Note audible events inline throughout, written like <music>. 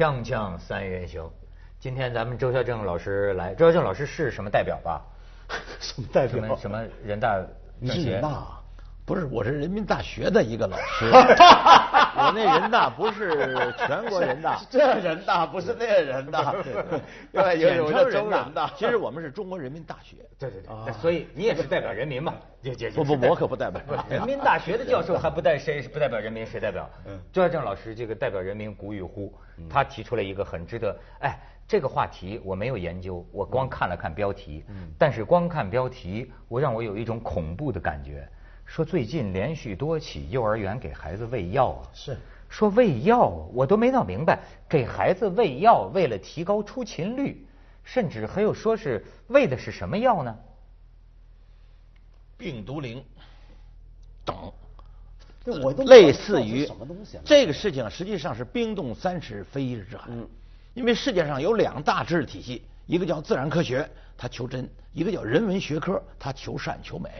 锵锵三人行，今天咱们周孝正老师来，周孝正老师是什么代表吧？<laughs> 什么代表？什么什么人大？你是人大？不是，我是人民大学的一个老师。<laughs> 我那人大不是全国人大，<laughs> 这人大不是那人大，简称人大。其实我们是中国人民大学。对对对，所以你也是代表人民嘛？不不，我可不代表。人民大学的教授还不代谁 <laughs> 不代表人民，谁代表？周孝正老师这个代表人民鼓与呼，他提出了一个很值得哎，这个话题我没有研究，我光看了看标题，嗯但是光看标题，我让我有一种恐怖的感觉。说最近连续多起幼儿园给孩子喂药啊，是说喂药，我都没闹明白，给孩子喂药为了提高出勤率，甚至还有说是喂的是什么药呢？病毒灵等，我都类似于什么东西？这个事情实际上是冰冻三尺非一日之寒，因为世界上有两大知识体系，一个叫自然科学，它求真；一个叫人文学科，它求善求美。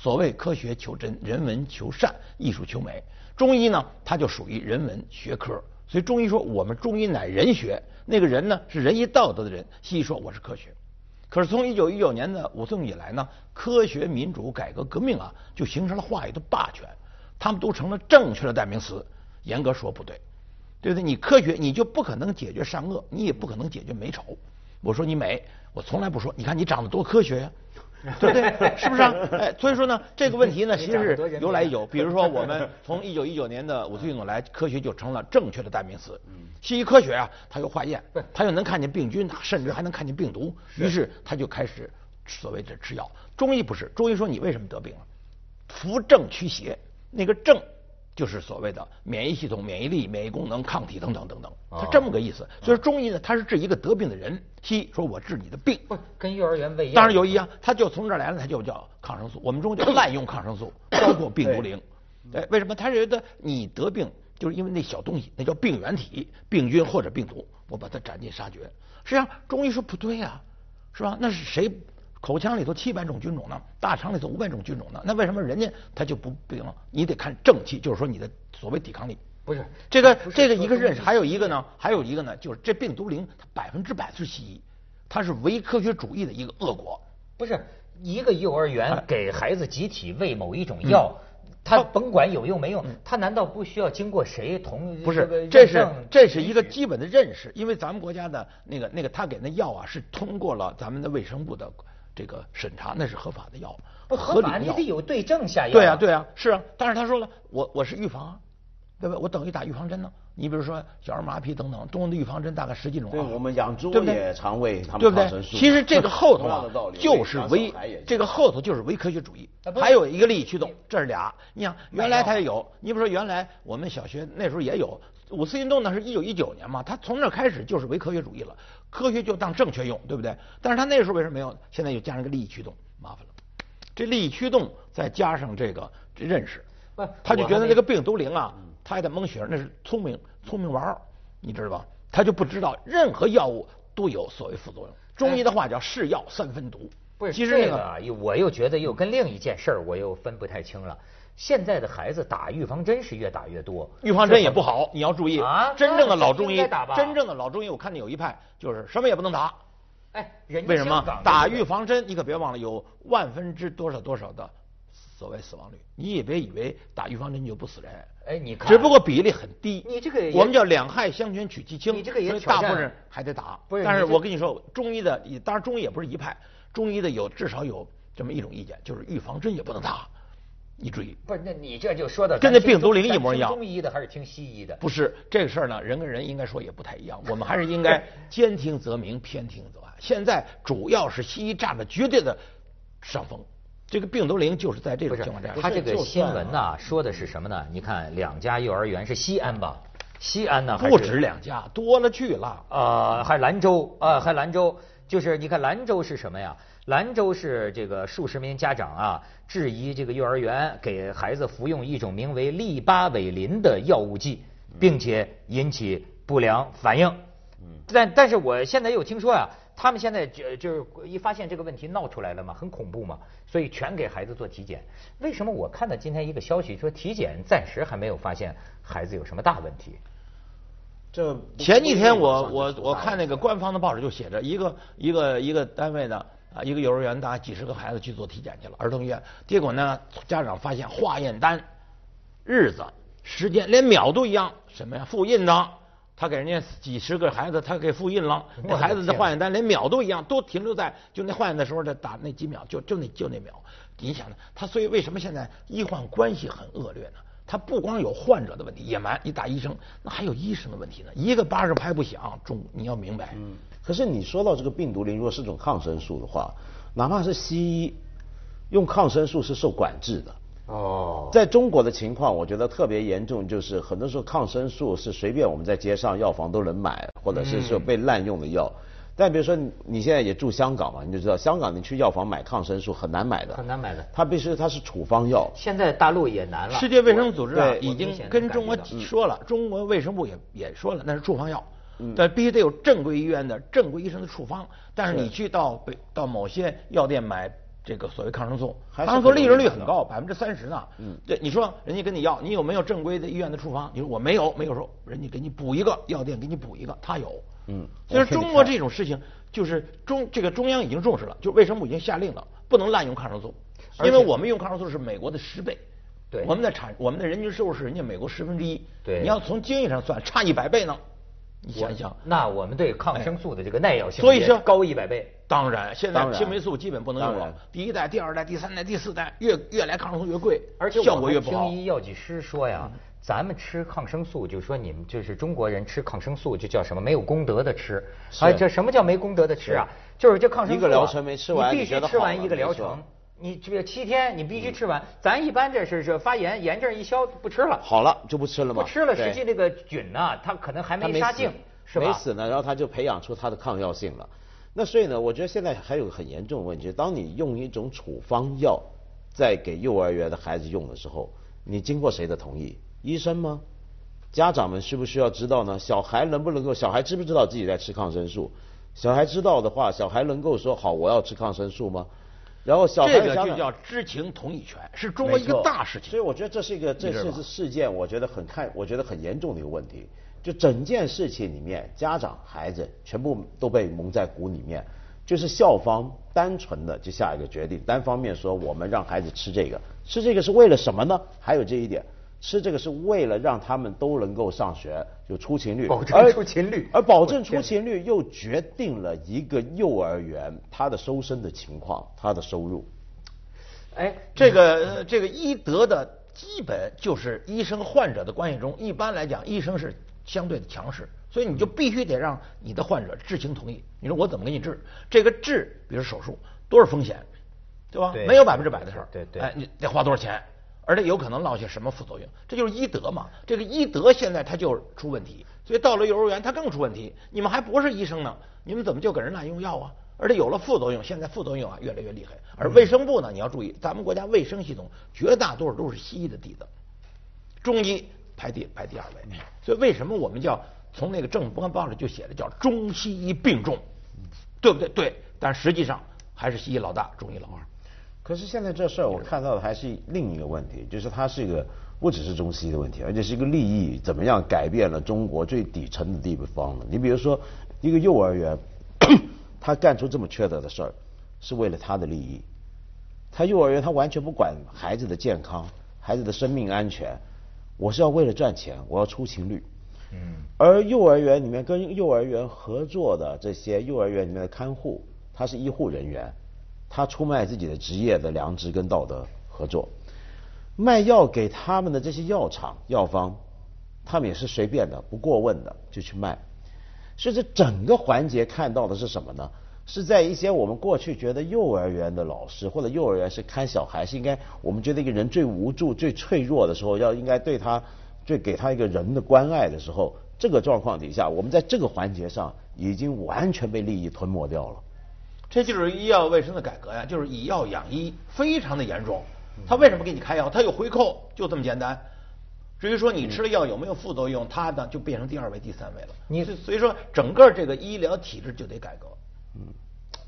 所谓科学求真，人文求善，艺术求美。中医呢，它就属于人文学科。所以中医说我们中医乃人学，那个人呢是仁义道德的人。西医说我是科学。可是从一九一九年的武宋以来呢，科学民主改革革命啊，就形成了话语的霸权，他们都成了正确的代名词。严格说不对，对不对？你科学你就不可能解决善恶，你也不可能解决美丑。我说你美，我从来不说。你看你长得多科学呀。对 <laughs> 不对？是不是啊？哎，所以说呢，这个问题呢，<laughs> 其实是由来已久。<laughs> 比如说，我们从一九一九年的五四运动来，科学就成了正确的代名词。西医科学啊，它有化验，它又能看见病菌，甚至还能看见病毒，于是它就开始所谓的吃药。中医不是，中医说你为什么得病了？扶正驱邪，那个正。就是所谓的免疫系统、免疫力、免疫功能、抗体等等等等，它这么个意思。所以中医呢，它是治一个得病的人。西医说我治你的病，不跟幼儿园喂药当然有一样，它就从这儿来了，它就叫抗生素。我们中国叫滥用抗生素，包括病毒灵。哎，为什么？他觉得你得病就是因为那小东西，那叫病原体、病菌或者病毒，我把它斩尽杀绝。实际上中医说不对呀，是吧？那是谁？口腔里头七百种菌种呢，大肠里头五百种菌种呢，那为什么人家他就不病了？你得看正气，就是说你的所谓抵抗力。不是这个这个一个认识，还有一个呢，还有一个呢，就是这病毒灵它百分之百是西医，它是唯科学主义的一个恶果。不是一个幼儿园给孩子集体喂某一种药，他甭管有用没用，他难道不需要经过谁同不是？这是这是一个基本的认识，因为咱们国家的那个那个他给那药啊是通过了咱们的卫生部的。这个审查那是合法的药，不合法你得有对症下药。对呀对呀是啊，但是他说了，我我是预防啊，对吧？我等于打预防针呢。你比如说小儿麻痹等等，中的预防针大概十几种。对，我们养猪也常喂他们抗生素。其实这个后头啊，就是唯这个后头就是唯科学主义。还有一个利益驱动，这是俩。你想原来它也有，你比如说原来我们小学那时候也有五四运动呢，是一九一九年嘛，他从那开始就是唯科学主义了。科学就当正确用，对不对？但是他那时候为什么没有？现在又加上个利益驱动，麻烦了。这利益驱动再加上这个认识，他就觉得那个病毒灵啊，他还得蒙学那是聪明聪明玩儿你知道吧？他就不知道任何药物都有所谓副作用。中医的话叫是药三分毒。不是，其实这个我又觉得又跟另一件事儿我又分不太清了。现在的孩子打预防针是越打越多，预防针也不好，你要注意啊！真正的老中医，真正的老中医，我看见有一派就是什么也不能打。哎，为什么打预防针？你可别忘了有万分之多少多少的所谓死亡率，你也别以为打预防针就不死人。哎，你看，只不过比例很低。你这个我们叫两害相权取其轻，你这个也大部分人还得打。不是，但是我跟你说，中医的当然中医也不是一派，中医的有至少有这么一种意见，就是预防针也不能打。你注意，不是那你这就说的跟那病毒灵一模一样。中医的还是听西医的？不是这个事儿呢，人跟人应该说也不太一样。我们还是应该 <laughs> 兼听则明，偏听则暗。现在主要是西医占了绝对的上风。这个病毒灵就是在这种情况下。他这个新闻呢，说的是什么呢？你看两家幼儿园是西安吧？西安呢？不止两家，多了去了。啊，还兰州啊，还兰州，就是你看兰州是什么呀？兰州市这个数十名家长啊质疑这个幼儿园给孩子服用一种名为利巴韦林的药物剂，并且引起不良反应。嗯，但但是我现在又听说呀，他们现在就就是一发现这个问题闹出来了嘛，很恐怖嘛，所以全给孩子做体检。为什么我看到今天一个消息说体检暂时还没有发现孩子有什么大问题？这前几天我我我看那个官方的报纸就写着一个一个一个单位呢啊一个幼儿园大概几十个孩子去做体检去了儿童医院，结果呢家长发现化验单、日子、时间连秒都一样，什么呀复印的，他给人家几十个孩子他给复印了，那孩子的化验单连秒都一样，都停留在就那化验的时候的打那几秒，就就那就那秒。你想呢？他所以为什么现在医患关系很恶劣呢？他不光有患者的问题，野蛮，你打医生，那还有医生的问题呢。一个巴掌拍不响，中你要明白。嗯。可是你说到这个病毒灵，如果是种抗生素的话，哪怕是西医用抗生素是受管制的。哦。在中国的情况，我觉得特别严重，就是很多时候抗生素是随便我们在街上药房都能买，或者是说被滥用的药。但比如说你现在也住香港嘛，你就知道香港你去药房买抗生素很难买的，很难买的。它必须它是处方药。现在大陆也难了。世界卫生组织啊已经跟中国说了，中国卫生部也也说了，那是处方药，但必须得有正规医院的正规医生的处方。但是你去到北到某些药店买这个所谓抗生素，抗生素利润率很高，百分之三十呢。嗯。对，你说人家跟你要，你有没有正规的医院的处方？你说我没有，没有说人家给你补一个，药店给你补一个，他有。嗯，所以说中国这种事情，就是中这个中央已经重视了，就卫生部已经下令了，不能滥用抗生素，因为我们用抗生素是美国的十倍，对，我们的产我们的人均收入是人家美国十分之一，对，你要从经济上算，差一百倍呢，你想想，那我们对抗生素的这个耐药性，所以说高一百倍，当然，现在青霉素基本不能用了，第一代、第二代、第三代、第四代，越越来抗生素越贵，而且效果越不好。听医药剂师说呀。咱们吃抗生素，就说你们就是中国人吃抗生素，就叫什么没有功德的吃。哎，这什么叫没功德的吃啊？就是这抗生素，一个疗程没吃完，你必须吃完一个疗程。你这个七天，你必须吃完。咱一般这是是发炎，炎症一消不吃了。好了就不吃了吗？不吃了，实际这个菌呢，它可能还没杀净，是吧？没死呢，然后它就培养出它的抗药性了。那所以呢，我觉得现在还有个很严重的问题，当你用一种处方药在给幼儿园的孩子用的时候，你经过谁的同意？医生吗？家长们需不需要知道呢？小孩能不能够？小孩知不知道自己在吃抗生素？小孩知道的话，小孩能够说好我要吃抗生素吗？然后小孩这个就叫知情同意权，是中国一个大事情。所以我觉得这是一个这是事件，我觉得很看，我觉得很严重的一个问题。就整件事情里面，家长、孩子全部都被蒙在鼓里面，就是校方单纯的就下一个决定，单方面说我们让孩子吃这个，吃这个是为了什么呢？还有这一点。吃这个是为了让他们都能够上学，就出勤率，保证出勤率，而保证出勤率又决定了一个幼儿园它的收生的情况，它的收入。哎，这个这个医德的基本就是医生患者的关系中，一般来讲，医生是相对的强势，所以你就必须得让你的患者知情同意。你说我怎么给你治？这个治，比如手术，多少风险，对吧？没有百分之百的事儿。对对。哎，你得花多少钱？而且有可能落下什么副作用？这就是医德嘛。这个医德现在它就出问题，所以到了幼儿园它更出问题。你们还不是医生呢，你们怎么就给人滥用药啊？而且有了副作用，现在副作用啊越来越厉害。而卫生部呢，你要注意，咱们国家卫生系统绝大多数都是西医的底子，中医排第排第二位。所以为什么我们叫从那个政府官报里就写的叫中西医并重，对不对？对。但实际上还是西医老大，中医老二。可是现在这事儿我看到的还是另一个问题，就是它是一个不只是中西的问题，而且是一个利益怎么样改变了中国最底层的地方呢？你比如说一个幼儿园，<coughs> 他干出这么缺德的事儿，是为了他的利益。他幼儿园他完全不管孩子的健康、孩子的生命安全，我是要为了赚钱，我要出勤率。嗯。而幼儿园里面跟幼儿园合作的这些幼儿园里面的看护，他是医护人员。他出卖自己的职业的良知跟道德合作，卖药给他们的这些药厂药方，他们也是随便的不过问的就去卖，所以这整个环节看到的是什么呢？是在一些我们过去觉得幼儿园的老师或者幼儿园是看小孩是应该我们觉得一个人最无助最脆弱的时候要应该对他最给他一个人的关爱的时候，这个状况底下我们在这个环节上已经完全被利益吞没掉了。这就是医药卫生的改革呀，就是以药养医，非常的严重。他为什么给你开药？他有回扣，就这么简单。至于说你吃了药有没有副作用，他呢就变成第二位、第三位了。你所以说整个这个医疗体制就得改革。嗯，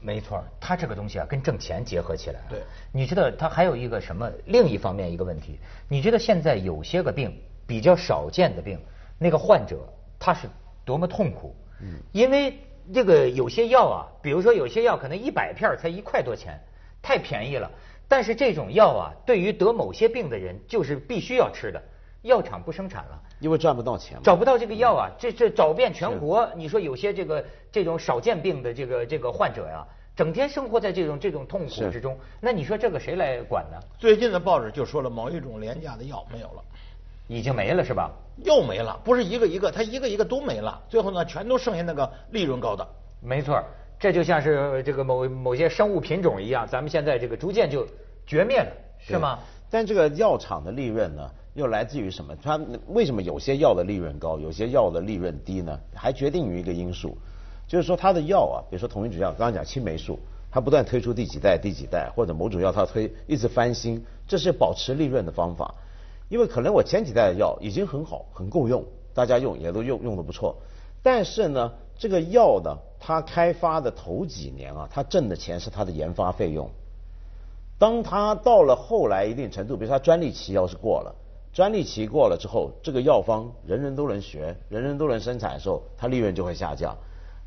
没错，他这个东西啊跟挣钱结合起来。对，你知道他还有一个什么？另一方面一个问题，你知道现在有些个病比较少见的病，那个患者他是。多么痛苦。嗯，因为这个有些药啊，比如说有些药可能一百片才一块多钱，太便宜了。但是这种药啊，对于得某些病的人，就是必须要吃的，药厂不生产了，因为赚不到钱，找不到这个药啊，这这找遍全国，你说有些这个这种少见病的这个这个患者呀，整天生活在这种这种痛苦之中，那你说这个谁来管呢？最近的报纸就说了，某一种廉价的药没有了，已经没了是吧？又没了，不是一个一个，它一个一个都没了，最后呢，全都剩下那个利润高的。没错。这就像是这个某某些生物品种一样，咱们现在这个逐渐就绝灭了，是吗？但这个药厂的利润呢，又来自于什么？它为什么有些药的利润高，有些药的利润低呢？还决定于一个因素，就是说它的药啊，比如说同一种药，刚刚讲青霉素，它不断推出第几代、第几代，或者某种药它推一直翻新，这是保持利润的方法。因为可能我前几代的药已经很好、很够用，大家用也都用用的不错，但是呢，这个药呢？它开发的头几年啊，它挣的钱是它的研发费用。当它到了后来一定程度，比如说他专利期要是过了，专利期过了之后，这个药方人人都能学，人人都能生产的时候，它利润就会下降。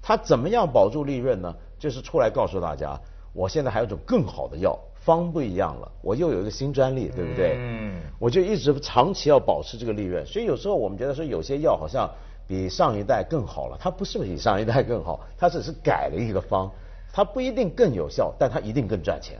它怎么样保住利润呢？就是出来告诉大家，我现在还有种更好的药方不一样了，我又有一个新专利，对不对？嗯。我就一直长期要保持这个利润，所以有时候我们觉得说有些药好像。比上一代更好了，它不是比上一代更好，它只是改了一个方，它不一定更有效，但它一定更赚钱。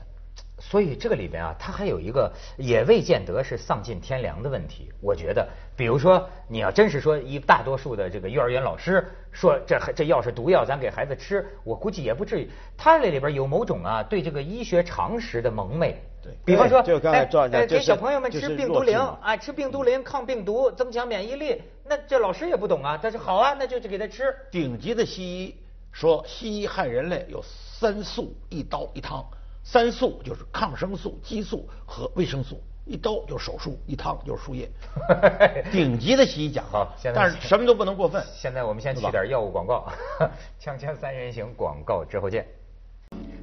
所以这个里边啊，它还有一个也未见得是丧尽天良的问题。我觉得，比如说你要真是说一大多数的这个幼儿园老师说这这药是毒药，咱给孩子吃，我估计也不至于。它这里边有某种啊对这个医学常识的蒙昧。对，比方说，哎，给小朋友们吃病毒灵啊，吃病毒灵抗病毒，增强免疫力。那这老师也不懂啊，但是好啊，那就去给他吃。顶级的西医说，西医害人类有三素，一刀一汤。三素就是抗生素、激素和维生素，一刀就是手术，一汤就是输液。<laughs> 顶级的西医讲啊，但是什么都不能过分。现在我们先去点药物广告，<laughs> 锵锵三人行广告之后见。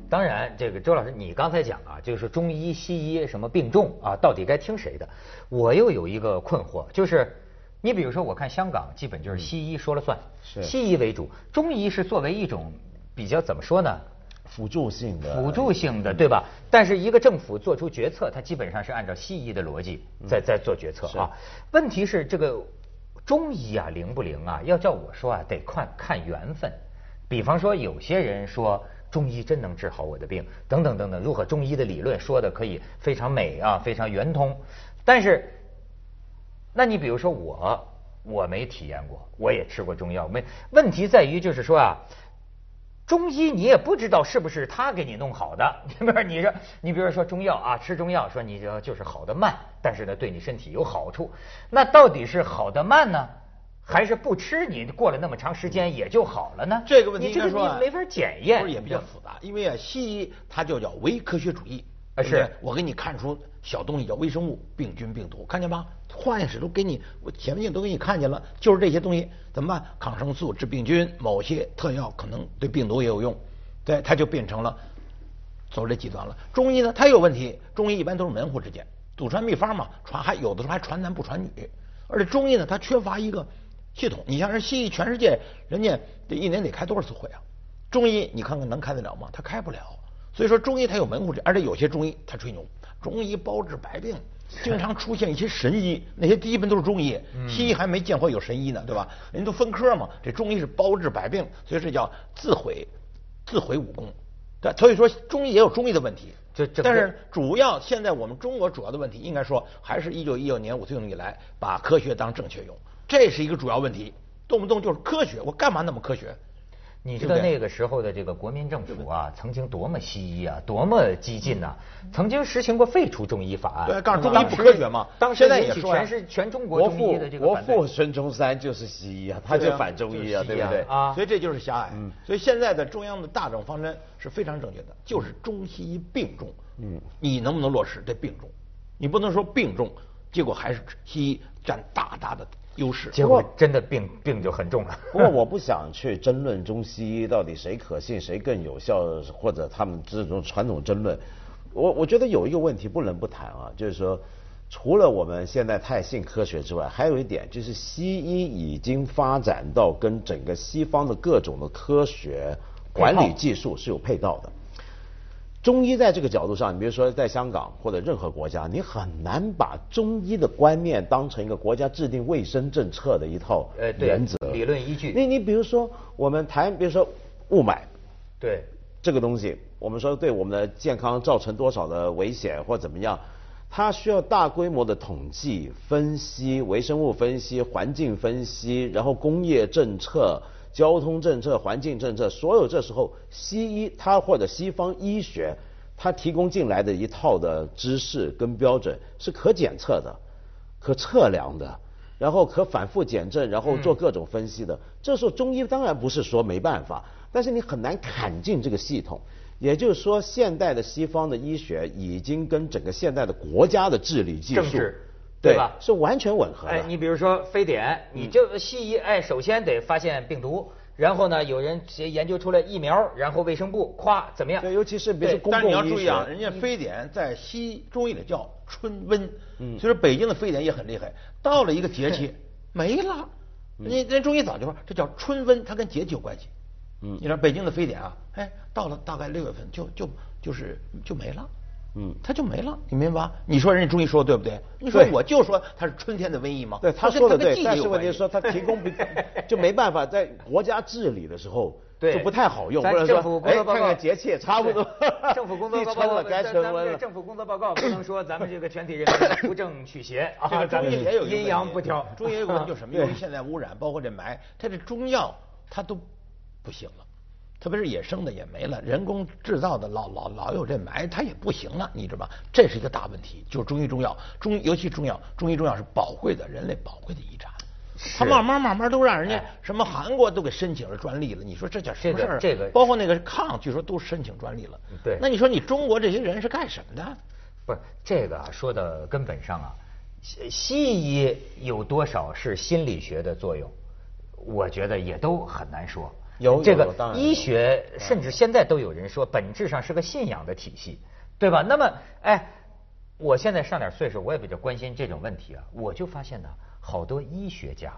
当然，这个周老师，你刚才讲啊，就是中医、西医什么病重啊，到底该听谁的？我又有一个困惑，就是你比如说，我看香港基本就是西医说了算，西医为主，中医是作为一种比较怎么说呢？辅助性的，辅助性的，对吧？但是一个政府做出决策，它基本上是按照西医的逻辑在在做决策啊。问题是这个中医啊灵不灵啊？要叫我说啊，得看看缘分。比方说，有些人说。中医真能治好我的病，等等等等，如何中医的理论说的可以非常美啊，非常圆通。但是，那你比如说我，我没体验过，我也吃过中药，没问题在于就是说啊，中医你也不知道是不是他给你弄好的，不是？你说你比如说中药啊，吃中药说你就就是好的慢，但是呢对你身体有好处，那到底是好的慢呢？还是不吃，你过了那么长时间也就好了呢？这个问题你这个你没法检验，不是也比较复杂？因为啊，西医它就叫唯科学主义。啊，是我给你看出小东西叫微生物、病菌、病毒，看见吗？化验室都给你，我显微镜都给你看见了，就是这些东西怎么办？抗生素治病菌，某些特药可能对病毒也有用，对，它就变成了走这极端了。中医呢，它有问题，中医一般都是门户之见，祖传秘方嘛，传还有的时候还传男不传女，而且中医呢，它缺乏一个。系统，你像人西医，全世界人家这一年得开多少次会啊？中医你看看能开得了吗？他开不了。所以说中医它有门户，而且有些中医他吹牛，中医包治百病，经常出现一些神医，那些基本都是中医，西医还没见过有神医呢，对吧？人都分科嘛，这中医是包治百病，所以这叫自毁，自毁武功。对，所以说中医也有中医的问题。这但是主要现在我们中国主要的问题，应该说还是一九一九年五四运动以来，把科学当正确用。这是一个主要问题，动不动就是科学，我干嘛那么科学？你知道那个时候的这个国民政府啊，曾经多么西医啊，多么激进呐，曾经实行过废除中医法案，对，告诉中医不科学嘛。当现在也说全是全中国中医的这个国父孙中山就是西医啊，他就反中医啊，对不对？啊，所以这就是狭隘。所以现在的中央的大政方针是非常正确的，就是中西医并重。嗯，你能不能落实这并重？你不能说并重，结果还是西医占大大的。优势，结果真的病病就很重了。不过 <laughs> 我不想去争论中西医到底谁可信谁更有效，或者他们这种传统争论。我我觉得有一个问题不能不谈啊，就是说除了我们现在太信科学之外，还有一点就是西医已经发展到跟整个西方的各种的科学管理技术是有配套的。中医在这个角度上，你比如说在香港或者任何国家，你很难把中医的观念当成一个国家制定卫生政策的一套原则、理论依据你你比如说我们谈，比如说雾霾对，这个东西，我们说对我们的健康造成多少的危险或怎么样，它需要大规模的统计分析、微生物分析、环境分析，然后工业政策。交通政策、环境政策，所有这时候西医它或者西方医学，它提供进来的一套的知识跟标准是可检测的、可测量的，然后可反复检证，然后做各种分析的。这时候中医当然不是说没办法，但是你很难砍进这个系统。也就是说，现代的西方的医学已经跟整个现代的国家的治理技术对吧是完全吻合的。哎，你比如说非典，你就西医哎，首先得发现病毒，然后呢，有人研究出来疫苗，然后卫生部夸怎么样？对，尤其是比如说对，但是你要公共医注意啊，人家非典在西中医里叫春瘟，嗯，所以说北京的非典也很厉害，到了一个节气没了，人家人中医早就说这叫春瘟，它跟节气有关系。嗯，你看北京的非典啊，哎，到了大概六月份就就就是就没了。嗯它就没了，你明白吧？你说人家中医说的对不对？你说我就说它是春天的瘟疫吗？对他说的对但是问题是说他提供不 <laughs> 就没办法在国家治理的时候对就不太好用，咱或者政府工说哎作报告看看节气也差不多，<laughs> 政府工作报告 <laughs> 该咱咱们这春温了。政府工作报告不能说咱们这个全体人民不正取邪啊，这个咱们中医也有阴阳不调。中医有个问题，就是什么？对由于现在污染，包括这霾，它这中药它都不行了。特别是野生的也没了，人工制造的老老老有这霾，它也不行了，你知道吗？这是一个大问题，就是中医中药，中尤其中药，中医中药是宝贵的人类宝贵的遗产，它慢慢慢慢都让人家哎什么韩国都给申请了专利了，你说这叫什么事儿？这个这个包括那个抗，据说都申请专利了。对那你说你中国这些人是干什么的？不是这个啊，说到根本上啊，西西医有多少是心理学的作用？我觉得也都很难说。有这个医学，甚至现在都有人说，本质上是个信仰的体系，对吧？那么，哎，我现在上点岁数，我也比较关心这种问题啊。我就发现呢，好多医学家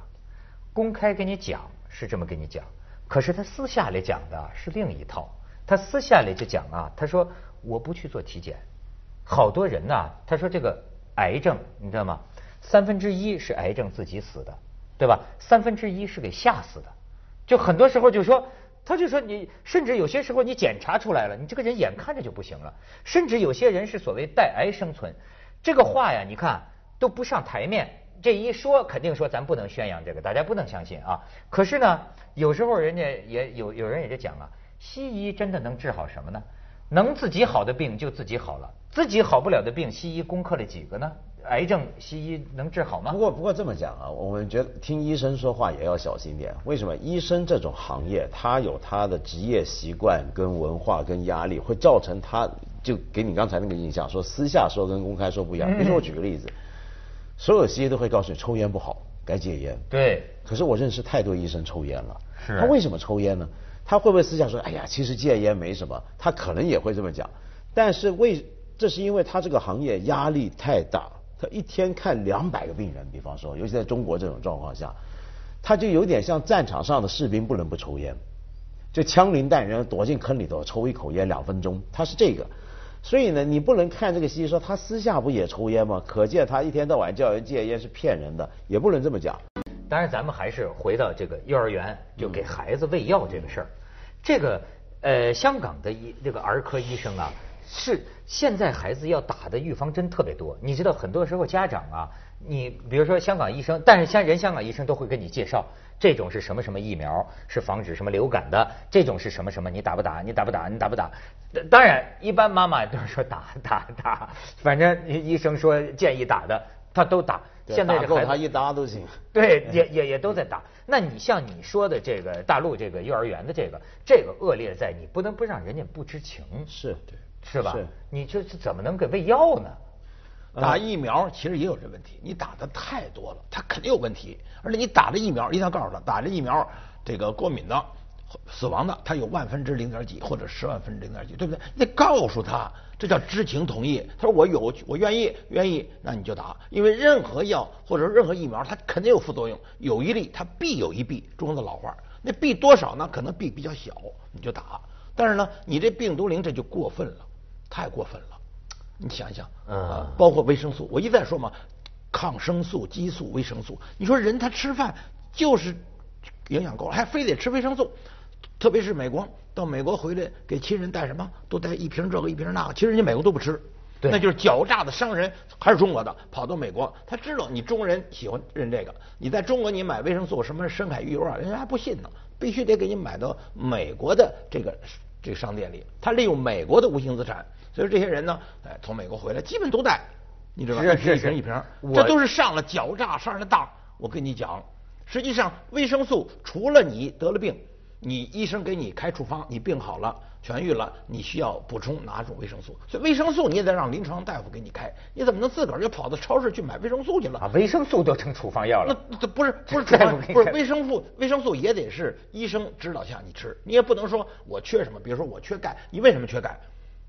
公开跟你讲是这么跟你讲，可是他私下里讲的是另一套。他私下里就讲啊，他说我不去做体检，好多人呐、他说这个癌症，你知道吗？三分之一是癌症自己死的，对吧？三分之一是给吓死的。就很多时候就说，他就说你，甚至有些时候你检查出来了，你这个人眼看着就不行了，甚至有些人是所谓带癌生存，这个话呀，你看都不上台面。这一说肯定说咱不能宣扬这个，大家不能相信啊。可是呢，有时候人家也有有人也就讲啊，西医真的能治好什么呢？能自己好的病就自己好了，自己好不了的病，西医攻克了几个呢？癌症西医能治好吗不？过不过这么讲啊，我们觉得听医生说话也要小心点。为什么？医生这种行业，他有他的职业习惯、跟文化、跟压力，会造成他就给你刚才那个印象，说私下说跟公开说不一样。比如说我举个例子，所有西医都会告诉你抽烟不好，该戒烟。对，可是我认识太多医生抽烟了，是他为什么抽烟呢？他会不会私下说，哎呀，其实戒烟没什么？他可能也会这么讲，但是为这是因为他这个行业压力太大，一天看两百个病人，比方说，尤其在中国这种状况下，他就有点像战场上的士兵不能不抽烟，就枪林弹雨躲进坑里头抽一口烟两分钟，他是这个。所以呢，你不能看这个西医说他私下不也抽烟吗？可见他一天到晚叫人戒烟是骗人的，也不能这么讲。当然，咱们还是回到这个幼儿园，就给孩子喂药这个事儿。这个呃，香港的医这个儿科医生啊，是现在孩子要打的预防针特别多。你知道，很多时候家长啊，你比如说香港医生，但是像人香港医生都会跟你介绍，这种是什么什么疫苗，是防止什么流感的，这种是什么什么，你打不打？你打不打？你打不打？当然，一般妈妈都是说打打打，反正医生说建议打的，他都打。对现在这孩子打够他一搭都行。对，也也也都在打。那你像你说的这个大陆这个幼儿园的这个，这个恶劣在你不能不让人家不知情，是，对，是吧？是你这是怎么能给喂药呢？打疫苗其实也有这问题，你打的太多了，它肯定有问题。而且你打的疫苗，一定要告诉他，打这疫苗，这个过敏的、死亡的，它有万分之零点几或者十万分之零点几，对不对？你得告诉他，这叫知情同意。他说我有，我愿意，愿意，那你就打。因为任何药或者任何疫苗，它肯定有副作用，有一利它必有一弊，中国的老话。那弊多少呢？可能弊比较小，你就打。但是呢，你这病毒灵这就过分了，太过分了。你想想，啊，包括维生素，我一再说嘛，抗生素、激素、维生素。你说人他吃饭就是营养够了，还非得吃维生素？特别是美国，到美国回来给亲人带什么，都带一瓶这个一瓶那个。其实人家美国都不吃，那就是狡诈的商人，还是中国的跑到美国，他知道你中国人喜欢认这个。你在中国你买维生素什么深海鱼油啊，人家还不信呢，必须得给你买到美国的这个这个商店里。他利用美国的无形资产。所以这些人呢，哎，从美国回来基本都带，你知道吧？一瓶一瓶，这都是上了狡诈上了当。我跟你讲，实际上维生素除了你得了病，你医生给你开处方，你病好了痊愈了，你需要补充哪种维生素？所以维生素你也得让临床大夫给你开，你怎么能自个儿就跑到超市去买维生素去了？啊，维生素都成处方药了？那不是 <laughs> 不是处方，不是维生素，维生素也得是医生指导下你吃，你也不能说我缺什么，比如说我缺钙，你为什么缺钙？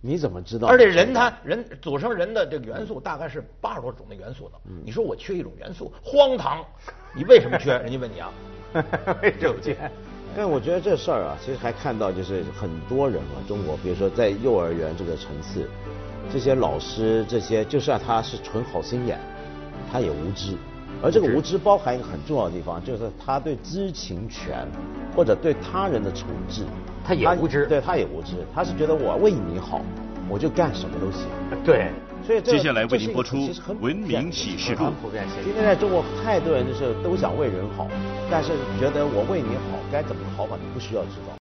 你怎么知道？而且人他人组成人的这个元素大概是八十多种的元素呢。你说我缺一种元素，荒唐！你为什么缺？人家问你啊，<laughs> 为什么缺？但我觉得这事儿啊，其实还看到就是很多人啊，中国比如说在幼儿园这个层次，这些老师这些，就算他是纯好心眼，他也无知。而这个无知包含一个很重要的地方，就是他对知情权或者对他人的处置。他也无知，对他也无知，他是觉得我为你好，我就干什么都行。对，所以接下来为您播出《文明启示录》。今天在中国，太多人就是都想为人好，但是觉得我为你好，该怎么好法你不需要知道。